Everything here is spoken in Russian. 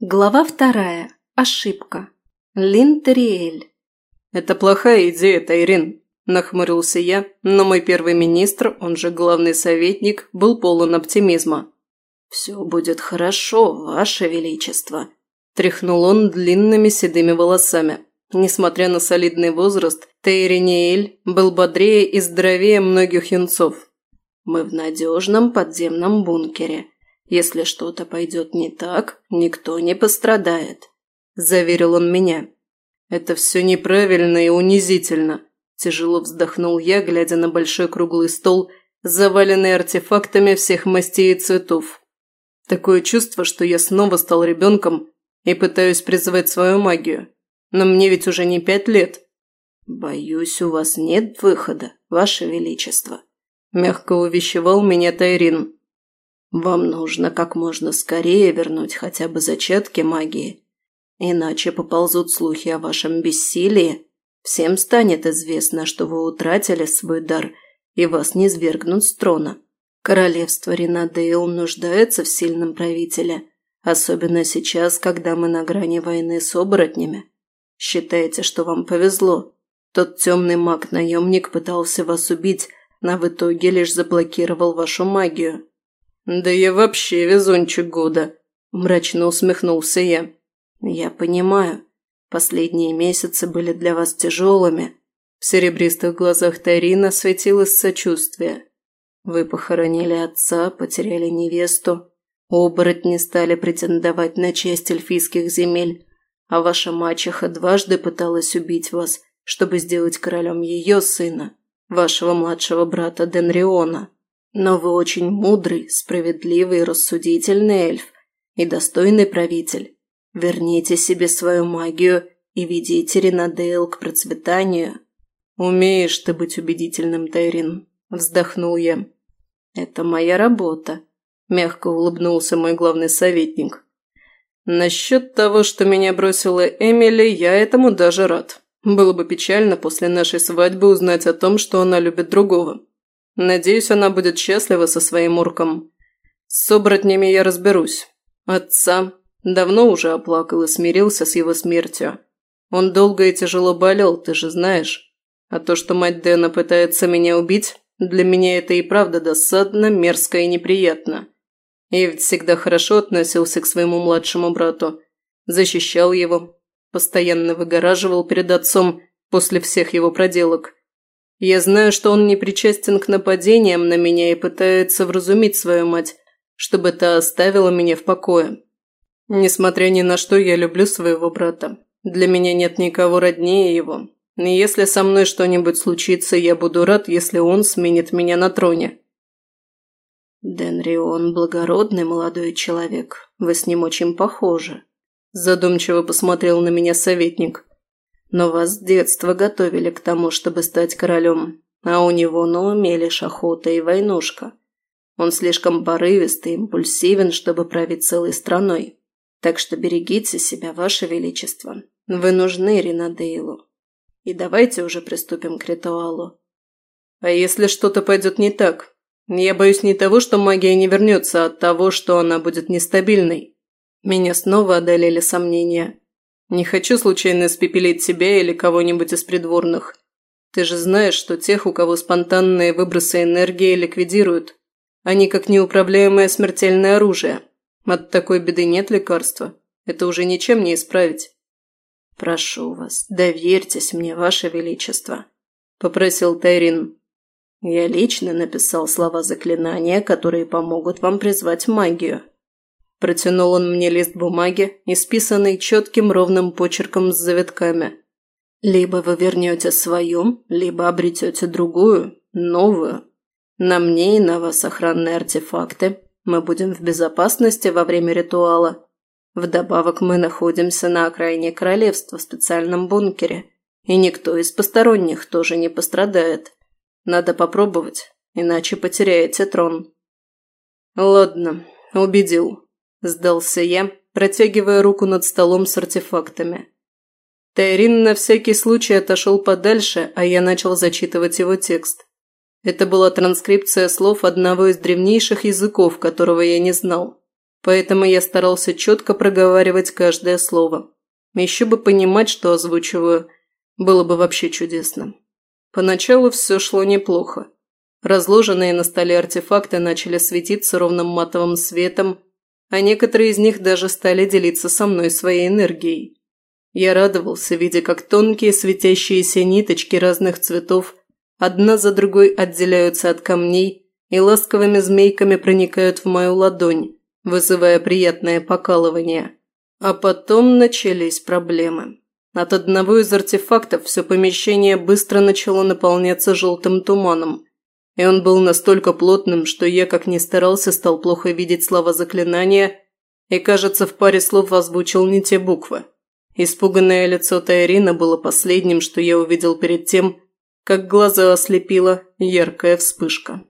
Глава вторая. Ошибка. Линтериэль. «Это плохая идея, Тайрин», – нахмурился я, но мой первый министр, он же главный советник, был полон оптимизма. «Все будет хорошо, Ваше Величество», – тряхнул он длинными седыми волосами. Несмотря на солидный возраст, Тейриниэль был бодрее и здоровее многих юнцов. «Мы в надежном подземном бункере. Если что-то пойдет не так, никто не пострадает», – заверил он меня. «Это все неправильно и унизительно», – тяжело вздохнул я, глядя на большой круглый стол, заваленный артефактами всех мастей и цветов. Такое чувство, что я снова стал ребенком и пытаюсь призывать свою магию. Но мне ведь уже не пять лет. «Боюсь, у вас нет выхода, Ваше Величество», – мягко увещевал меня Тайрин. «Вам нужно как можно скорее вернуть хотя бы зачатки магии, иначе поползут слухи о вашем бессилии. Всем станет известно, что вы утратили свой дар, и вас не свергнут с трона. Королевство Ринадейл нуждается в сильном правителе, особенно сейчас, когда мы на грани войны с оборотнями. Считаете, что вам повезло. Тот темный маг-наемник пытался вас убить, но в итоге лишь заблокировал вашу магию». «Да я вообще везунчик года», – мрачно усмехнулся я. «Я понимаю. Последние месяцы были для вас тяжелыми». В серебристых глазах Тарина светилось сочувствие. «Вы похоронили отца, потеряли невесту. Оборотни стали претендовать на честь эльфийских земель а ваша мачеха дважды пыталась убить вас, чтобы сделать королем ее сына, вашего младшего брата Денриона. Но вы очень мудрый, справедливый и рассудительный эльф и достойный правитель. Верните себе свою магию и ведите Ринадейл к процветанию. «Умеешь ты быть убедительным, Тайрин», – вздохнул я. «Это моя работа», – мягко улыбнулся мой главный советник. Насчет того, что меня бросила Эмили, я этому даже рад. Было бы печально после нашей свадьбы узнать о том, что она любит другого. Надеюсь, она будет счастлива со своим урком. С оборотнями я разберусь. Отца давно уже оплакал и смирился с его смертью. Он долго и тяжело болел, ты же знаешь. А то, что мать Дэна пытается меня убить, для меня это и правда досадно, мерзко и неприятно. Я ведь всегда хорошо относился к своему младшему брату. Защищал его. Постоянно выгораживал перед отцом после всех его проделок. Я знаю, что он не причастен к нападениям на меня и пытается вразумить свою мать, чтобы та оставила меня в покое. Несмотря ни на что, я люблю своего брата. Для меня нет никого роднее его. И если со мной что-нибудь случится, я буду рад, если он сменит меня на троне. «Денрион – благородный молодой человек. Вы с ним очень похожи», – задумчиво посмотрел на меня советник. «Но вас с детства готовили к тому, чтобы стать королем, а у него на уме лишь охота и войнушка. Он слишком порывистый, импульсивен, чтобы править целой страной. Так что берегите себя, ваше величество. Вы нужны Ринадейлу. И давайте уже приступим к ритуалу». «А если что-то пойдет не так?» Я боюсь не того, что магия не вернется, а того, что она будет нестабильной. Меня снова одолели сомнения. Не хочу случайно испепелить себя или кого-нибудь из придворных. Ты же знаешь, что тех, у кого спонтанные выбросы энергии ликвидируют. Они как неуправляемое смертельное оружие. От такой беды нет лекарства. Это уже ничем не исправить. «Прошу вас, доверьтесь мне, ваше величество», – попросил Тайрин. Я лично написал слова заклинания, которые помогут вам призвать магию. Протянул он мне лист бумаги, исписанный четким ровным почерком с завитками. Либо вы вернете свою, либо обретете другую, новую. На мне и на вас охранные артефакты. Мы будем в безопасности во время ритуала. Вдобавок мы находимся на окраине королевства в специальном бункере, и никто из посторонних тоже не пострадает. Надо попробовать, иначе потеряете трон». «Ладно, убедил», – сдался я, протягивая руку над столом с артефактами. Тайрин на всякий случай отошел подальше, а я начал зачитывать его текст. Это была транскрипция слов одного из древнейших языков, которого я не знал. поэтому я старался четко проговаривать каждое слово. Еще бы понимать, что озвучиваю, было бы вообще чудесно. Поначалу все шло неплохо. Разложенные на столе артефакты начали светиться ровным матовым светом, а некоторые из них даже стали делиться со мной своей энергией. Я радовался, видя, как тонкие светящиеся ниточки разных цветов одна за другой отделяются от камней и ласковыми змейками проникают в мою ладонь, вызывая приятное покалывание. А потом начались проблемы. От одного из артефактов все помещение быстро начало наполняться желтым туманом, и он был настолько плотным, что я, как ни старался, стал плохо видеть слова заклинания и, кажется, в паре слов озвучил не те буквы. Испуганное лицо Тайрина было последним, что я увидел перед тем, как глаза ослепила яркая вспышка.